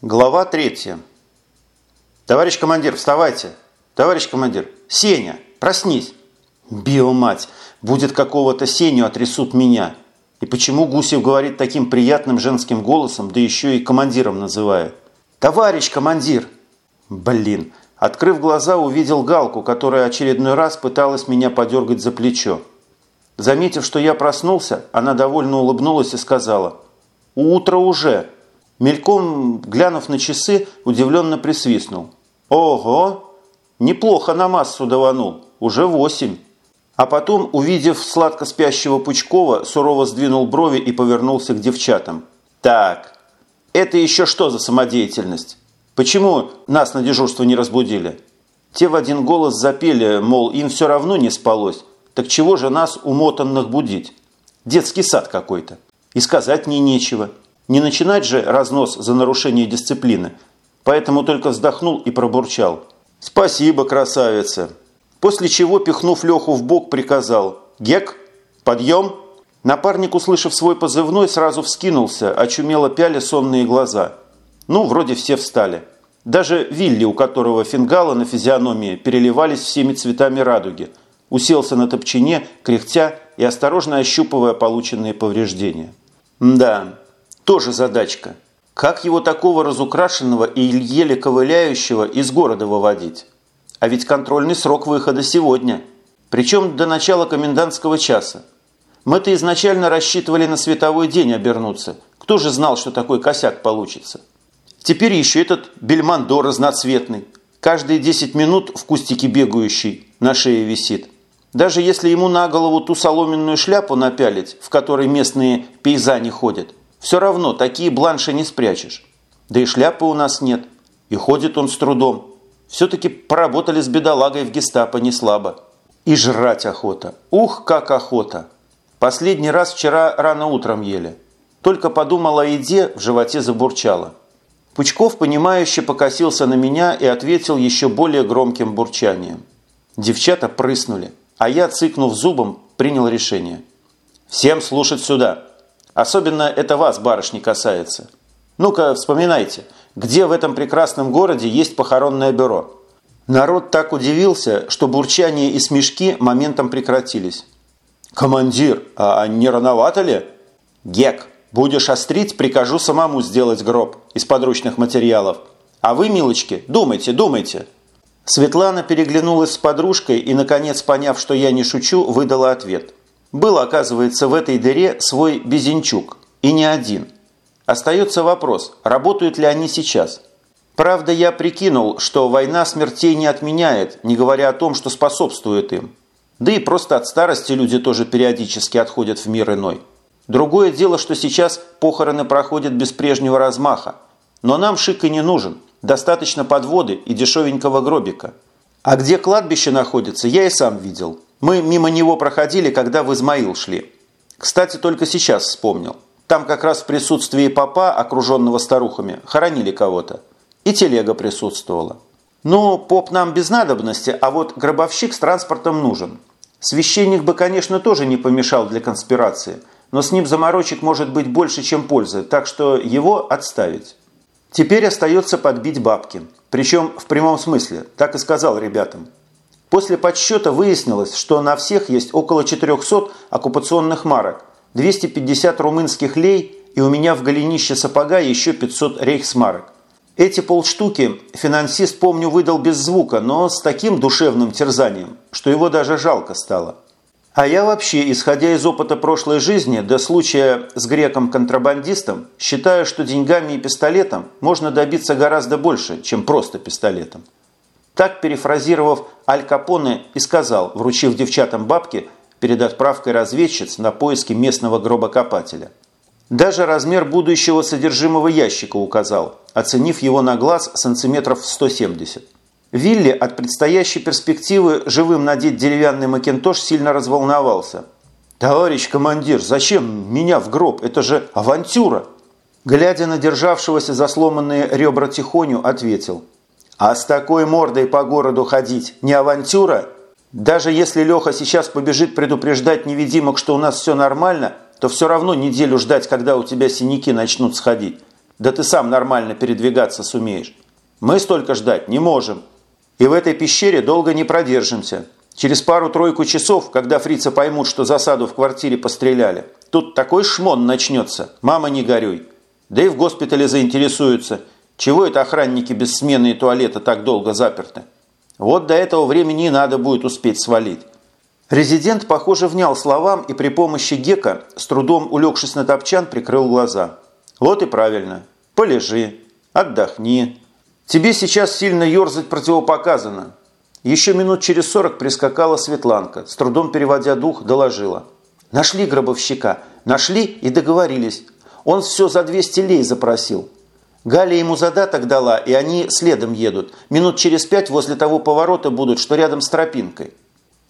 Глава третья. «Товарищ командир, вставайте! Товарищ командир! Сеня, проснись!» «Биомать! Будет какого-то Сеню, отрясут меня!» И почему Гусев говорит таким приятным женским голосом, да еще и командиром называет? «Товарищ командир!» Блин! Открыв глаза, увидел Галку, которая очередной раз пыталась меня подергать за плечо. Заметив, что я проснулся, она довольно улыбнулась и сказала «Утро уже!» Мельком, глянув на часы, удивленно присвистнул. «Ого! Неплохо на массу даванул. Уже восемь». А потом, увидев сладко спящего Пучкова, сурово сдвинул брови и повернулся к девчатам. «Так, это еще что за самодеятельность? Почему нас на дежурство не разбудили?» Те в один голос запели, мол, им все равно не спалось. Так чего же нас, умотанных, будить? Детский сад какой-то. И сказать мне нечего. Не начинать же разнос за нарушение дисциплины. Поэтому только вздохнул и пробурчал. «Спасибо, красавица!» После чего, пихнув Леху в бок, приказал «Гек, подъем!» Напарник, услышав свой позывной, сразу вскинулся, очумело пяли сонные глаза. Ну, вроде все встали. Даже Вилли, у которого фингалы на физиономии переливались всеми цветами радуги, уселся на топчине, кряхтя и осторожно ощупывая полученные повреждения. Да, тоже задачка. Как его такого разукрашенного и еле ковыляющего из города выводить? А ведь контрольный срок выхода сегодня. Причем до начала комендантского часа. Мы-то изначально рассчитывали на световой день обернуться. Кто же знал, что такой косяк получится? Теперь еще этот бельмондо разноцветный. Каждые 10 минут в кустике бегающий на шее висит. Даже если ему на голову ту соломенную шляпу напялить, в которой местные пейзани ходят, все равно такие бланши не спрячешь. Да и шляпы у нас нет. И ходит он с трудом. Все-таки поработали с бедолагой в гестапо не слабо. И жрать охота. Ух, как охота. Последний раз вчера рано утром ели. Только подумала о еде, в животе забурчало. Пучков, понимающе покосился на меня и ответил еще более громким бурчанием. Девчата прыснули, а я, цыкнув зубом, принял решение. «Всем слушать сюда!» Особенно это вас, барышни, касается. Ну-ка, вспоминайте, где в этом прекрасном городе есть похоронное бюро? Народ так удивился, что бурчание и смешки моментом прекратились. «Командир, а не рановато ли?» «Гек, будешь острить, прикажу самому сделать гроб из подручных материалов. А вы, милочки, думайте, думайте». Светлана переглянулась с подружкой и, наконец, поняв, что я не шучу, выдала ответ. Был, оказывается, в этой дыре свой Безенчук. И не один. Остается вопрос, работают ли они сейчас. Правда, я прикинул, что война смертей не отменяет, не говоря о том, что способствует им. Да и просто от старости люди тоже периодически отходят в мир иной. Другое дело, что сейчас похороны проходят без прежнего размаха. Но нам шик и не нужен. Достаточно подводы и дешевенького гробика. А где кладбище находится, я и сам видел. Мы мимо него проходили, когда в Измаил шли. Кстати, только сейчас вспомнил. Там как раз в присутствии папа, окруженного старухами, хоронили кого-то. И телега присутствовала. Ну, поп нам без надобности, а вот гробовщик с транспортом нужен. Священник бы, конечно, тоже не помешал для конспирации, но с ним заморочек может быть больше, чем пользы, так что его отставить. Теперь остается подбить бабки. Причем в прямом смысле, так и сказал ребятам. После подсчета выяснилось, что на всех есть около 400 оккупационных марок, 250 румынских лей и у меня в голенище сапога еще 500 рейхсмарок. Эти полштуки финансист, помню, выдал без звука, но с таким душевным терзанием, что его даже жалко стало. А я вообще, исходя из опыта прошлой жизни до случая с греком-контрабандистом, считаю, что деньгами и пистолетом можно добиться гораздо больше, чем просто пистолетом. Так, перефразировав Аль Капоне, и сказал, вручив девчатам бабки перед отправкой разведчиц на поиски местного гробокопателя. Даже размер будущего содержимого ящика указал, оценив его на глаз сантиметров 170. Вилли от предстоящей перспективы живым надеть деревянный макинтош сильно разволновался. «Товарищ командир, зачем меня в гроб? Это же авантюра!» Глядя на державшегося за сломанные ребра Тихоню, ответил – а с такой мордой по городу ходить не авантюра? Даже если Леха сейчас побежит предупреждать невидимок, что у нас все нормально, то все равно неделю ждать, когда у тебя синяки начнут сходить. Да ты сам нормально передвигаться сумеешь. Мы столько ждать не можем. И в этой пещере долго не продержимся. Через пару-тройку часов, когда фрицы поймут, что засаду в квартире постреляли, тут такой шмон начнется. Мама, не горюй. Да и в госпитале заинтересуются, чего это охранники без смены и туалета так долго заперты. Вот до этого времени и надо будет успеть свалить. Резидент, похоже, внял словам и при помощи Гека, с трудом улегшись на топчан, прикрыл глаза. Вот и правильно. Полежи, отдохни. Тебе сейчас сильно ерзать противопоказано. Еще минут через сорок прискакала Светланка, с трудом переводя дух, доложила. Нашли гробовщика, нашли и договорились. Он все за 200 лей запросил. Галя ему задаток дала, и они следом едут. Минут через пять возле того поворота будут, что рядом с тропинкой.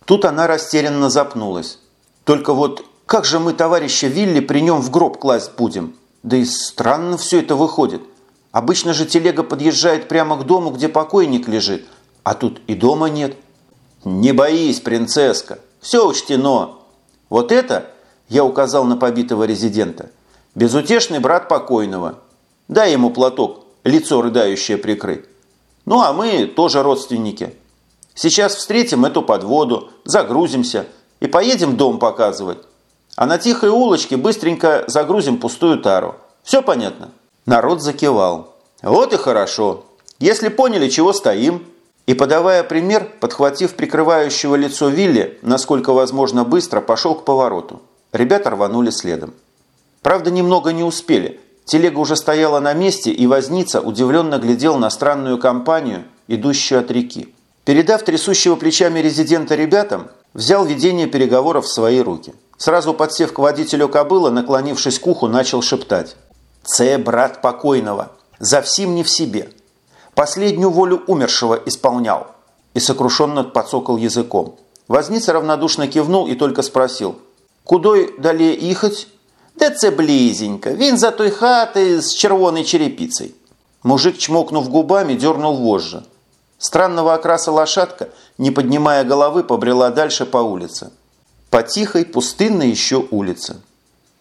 Тут она растерянно запнулась. Только вот как же мы товарища Вилли при нем в гроб класть будем? Да и странно все это выходит. Обычно же телега подъезжает прямо к дому, где покойник лежит, а тут и дома нет. Не боись, принцесска, все учтено. Вот это, я указал на побитого резидента, безутешный брат покойного. Дай ему платок, лицо рыдающее прикрыть. Ну, а мы тоже родственники. Сейчас встретим эту подводу, загрузимся и поедем дом показывать. А на тихой улочке быстренько загрузим пустую тару. Все понятно? Народ закивал. Вот и хорошо. Если поняли, чего стоим. И, подавая пример, подхватив прикрывающего лицо Вилли, насколько возможно быстро, пошел к повороту. Ребята рванули следом. Правда, немного не успели. Телега уже стояла на месте, и возница удивленно глядел на странную компанию, идущую от реки. Передав трясущего плечами резидента ребятам, взял ведение переговоров в свои руки. Сразу подсев к водителю кобыла, наклонившись к уху, начал шептать. «Це брат покойного. За всем не в себе. Последнюю волю умершего исполнял». И сокрушенно подсокал языком. Возница равнодушно кивнул и только спросил. «Кудой далее ехать?» «Да це близенько. Він за той хаты с червоной черепицей». Мужик, чмокнув губами, дернул вожжи. Странного окраса лошадка, не поднимая головы, побрела дальше по улице. По тихой, пустынной еще улице.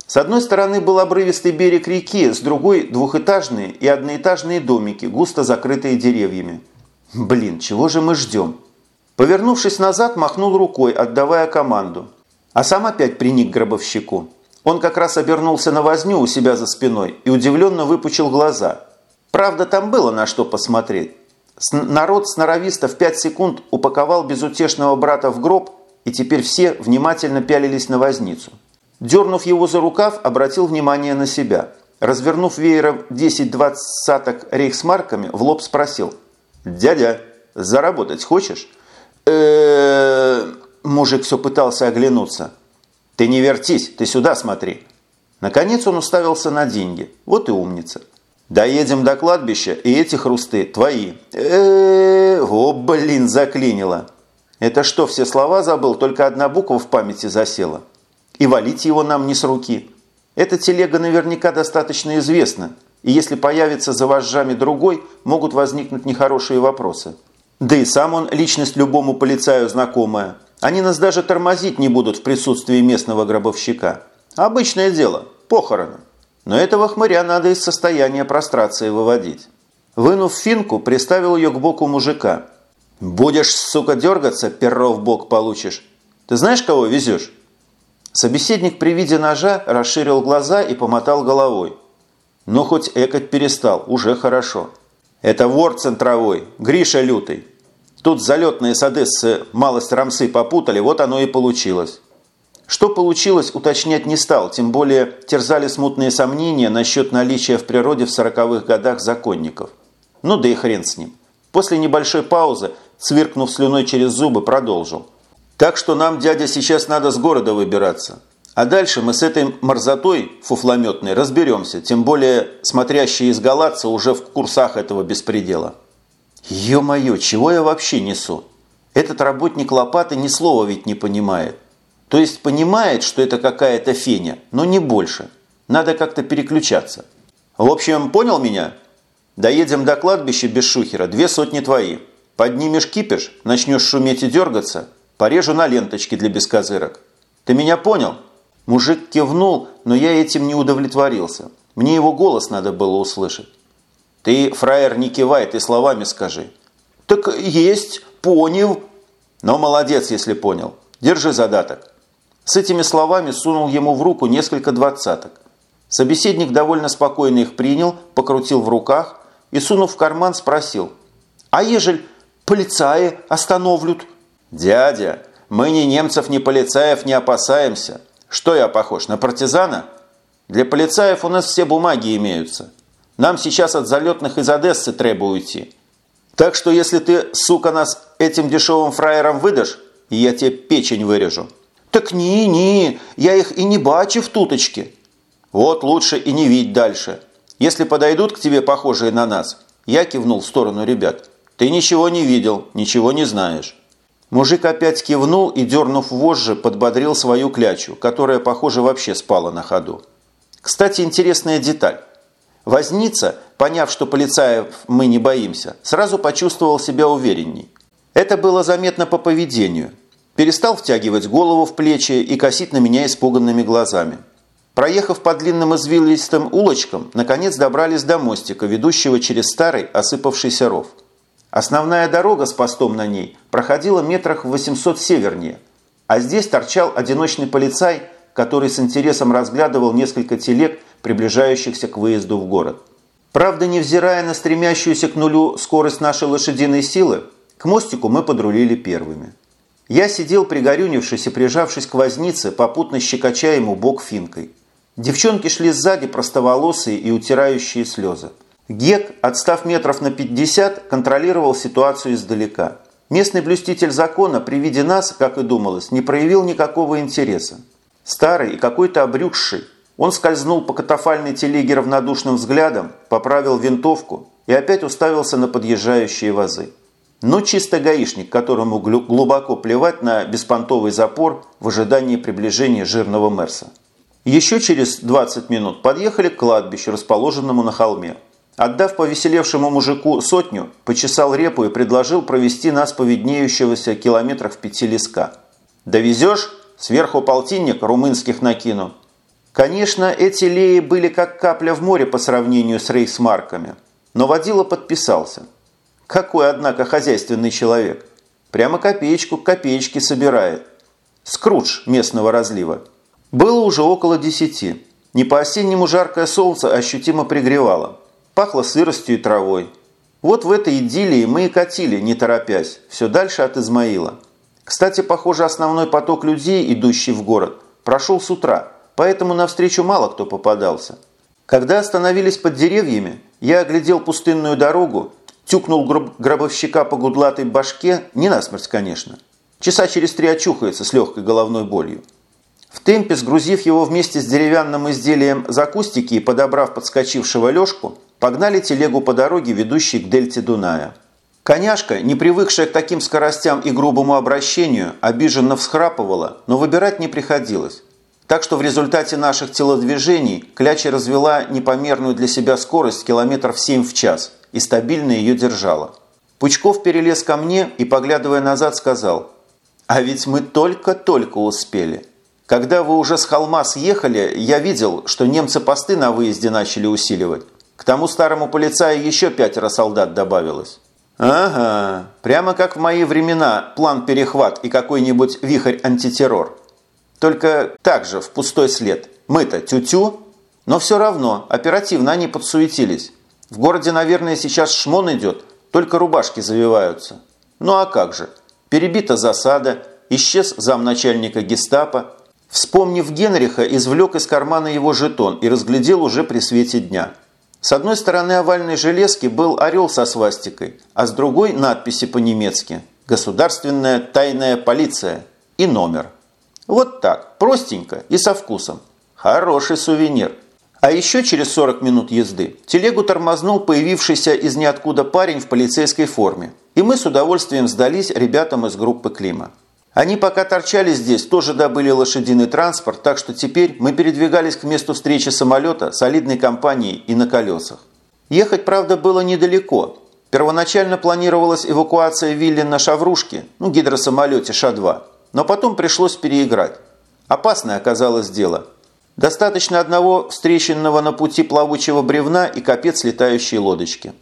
С одной стороны был обрывистый берег реки, с другой – двухэтажные и одноэтажные домики, густо закрытые деревьями. Блин, чего же мы ждем? Повернувшись назад, махнул рукой, отдавая команду. А сам опять приник к гробовщику. Он как раз обернулся на возню у себя за спиной и удивленно выпучил глаза. Правда, там было на что посмотреть. Народ сноровисто в пять секунд упаковал безутешного брата в гроб, и теперь все внимательно пялились на возницу. Дернув его за рукав, обратил внимание на себя. Развернув веером 10-20 саток рейхсмарками, в лоб спросил. «Дядя, заработать хочешь?» э Мужик все пытался оглянуться. «Ты не вертись, ты сюда смотри». Наконец он уставился на деньги. Вот и умница. «Доедем до кладбища, и эти хрусты твои». э О, блин, заклинило. Это что, все слова забыл, только одна буква в памяти засела? И валить его нам не с руки. Эта телега наверняка достаточно известна, и если появится за вожжами другой, могут возникнуть нехорошие вопросы. Да и сам он личность любому полицаю знакомая – они нас даже тормозить не будут в присутствии местного гробовщика. Обычное дело, похороны. Но этого хмыря надо из состояния прострации выводить. Вынув финку, приставил ее к боку мужика. «Будешь, сука, дергаться, перо в бок получишь. Ты знаешь, кого везешь?» Собеседник при виде ножа расширил глаза и помотал головой. Но хоть экать перестал, уже хорошо. «Это вор центровой, Гриша Лютый. Тут залетные с Одессы малость рамсы попутали, вот оно и получилось. Что получилось, уточнять не стал, тем более терзали смутные сомнения насчет наличия в природе в сороковых годах законников. Ну да и хрен с ним. После небольшой паузы, цвиркнув слюной через зубы, продолжил. Так что нам, дядя, сейчас надо с города выбираться. А дальше мы с этой морзотой фуфлометной разберемся, тем более смотрящие из Галатца уже в курсах этого беспредела. Ё-моё, чего я вообще несу? Этот работник лопаты ни слова ведь не понимает. То есть понимает, что это какая-то феня, но не больше. Надо как-то переключаться. В общем, понял меня? Доедем до кладбища без шухера, две сотни твои. Поднимешь кипиш, начнешь шуметь и дергаться, порежу на ленточки для бескозырок. Ты меня понял? Мужик кивнул, но я этим не удовлетворился. Мне его голос надо было услышать. Ты, фраер, не кивай, ты словами скажи. Так есть, понял. Но молодец, если понял. Держи задаток. С этими словами сунул ему в руку несколько двадцаток. Собеседник довольно спокойно их принял, покрутил в руках и, сунув в карман, спросил. «А ежель полицаи остановлют?» «Дядя, мы ни немцев, ни полицаев не опасаемся. Что я похож, на партизана? Для полицаев у нас все бумаги имеются. Нам сейчас от залетных из Одессы треба уйти. Так что если ты, сука, нас этим дешевым фраером выдашь, я тебе печень вырежу». «Так не-не, я их и не бачу в туточке». «Вот лучше и не видь дальше. Если подойдут к тебе похожие на нас, я кивнул в сторону ребят, ты ничего не видел, ничего не знаешь». Мужик опять кивнул и, дернув вожжи, подбодрил свою клячу, которая, похоже, вообще спала на ходу. Кстати, интересная деталь. Возница, поняв, что полицаев мы не боимся, сразу почувствовал себя уверенней. Это было заметно по поведению. Перестал втягивать голову в плечи и косить на меня испуганными глазами. Проехав по длинным извилистым улочкам, наконец добрались до мостика, ведущего через старый осыпавшийся ров. Основная дорога с постом на ней проходила метрах в 800 севернее, а здесь торчал одиночный полицай, который с интересом разглядывал несколько телег, приближающихся к выезду в город. Правда, невзирая на стремящуюся к нулю скорость нашей лошадиной силы, к мостику мы подрулили первыми. Я сидел пригорюнившись и прижавшись к вознице, попутно щекоча ему бок финкой. Девчонки шли сзади, простоволосые и утирающие слезы. Гек, отстав метров на 50, контролировал ситуацию издалека. Местный блюститель закона при виде нас, как и думалось, не проявил никакого интереса. Старый и какой-то обрюкший, он скользнул по катафальной телеге равнодушным взглядом, поправил винтовку и опять уставился на подъезжающие вазы. Но чисто гаишник, которому глубоко плевать на беспонтовый запор в ожидании приближения жирного Мерса. Еще через 20 минут подъехали к кладбищу, расположенному на холме. Отдав повеселевшему мужику сотню, почесал репу и предложил провести нас по виднеющегося километрах в пяти леска. «Довезешь? Сверху полтинник румынских накину». Конечно, эти леи были как капля в море по сравнению с рейхсмарками, но водила подписался. Какой, однако, хозяйственный человек. Прямо копеечку к копеечке собирает. Скрудж местного разлива. Было уже около десяти. Не по-осеннему жаркое солнце ощутимо пригревало пахло сыростью и травой. Вот в этой идиллии мы и катили, не торопясь, все дальше от Измаила. Кстати, похоже, основной поток людей, идущий в город, прошел с утра, поэтому навстречу мало кто попадался. Когда остановились под деревьями, я оглядел пустынную дорогу, тюкнул гробовщика по гудлатой башке, не насмерть, конечно. Часа через три очухается с легкой головной болью. В темпе, сгрузив его вместе с деревянным изделием за кустики и подобрав подскочившего Лешку, погнали телегу по дороге, ведущей к дельте Дуная. Коняшка, не привыкшая к таким скоростям и грубому обращению, обиженно всхрапывала, но выбирать не приходилось. Так что в результате наших телодвижений Кляча развела непомерную для себя скорость километров 7 в час и стабильно ее держала. Пучков перелез ко мне и, поглядывая назад, сказал, «А ведь мы только-только успели. Когда вы уже с холма съехали, я видел, что немцы посты на выезде начали усиливать. К тому старому полицаю еще пятеро солдат добавилось. Ага, прямо как в мои времена план перехват и какой-нибудь вихрь антитеррор. Только так же, в пустой след. Мы-то тю-тю, но все равно оперативно они подсуетились. В городе, наверное, сейчас шмон идет, только рубашки завиваются. Ну а как же? Перебита засада, исчез замначальника гестапо. Вспомнив Генриха, извлек из кармана его жетон и разглядел уже при свете дня – с одной стороны овальной железки был орел со свастикой, а с другой надписи по-немецки «Государственная тайная полиция» и номер. Вот так, простенько и со вкусом. Хороший сувенир. А еще через 40 минут езды телегу тормознул появившийся из ниоткуда парень в полицейской форме. И мы с удовольствием сдались ребятам из группы Клима. Они пока торчали здесь, тоже добыли лошадиный транспорт, так что теперь мы передвигались к месту встречи самолета солидной компанией и на колесах. Ехать, правда, было недалеко. Первоначально планировалась эвакуация вилли на Шаврушке, ну, гидросамолете Ша-2, но потом пришлось переиграть. Опасное оказалось дело. Достаточно одного встреченного на пути плавучего бревна и капец летающей лодочки.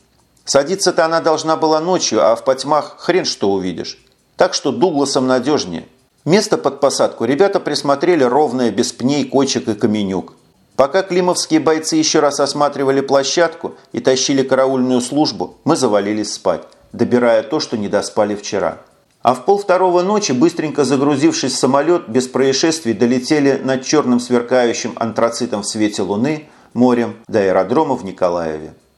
Садиться-то она должна была ночью, а в потьмах хрен что увидишь. Так что Дугласом надежнее. Место под посадку ребята присмотрели ровное, без пней, кочек и каменюк. Пока климовские бойцы еще раз осматривали площадку и тащили караульную службу, мы завалились спать, добирая то, что не доспали вчера. А в полвторого ночи, быстренько загрузившись в самолет, без происшествий долетели над черным сверкающим антрацитом в свете луны, морем до аэродрома в Николаеве.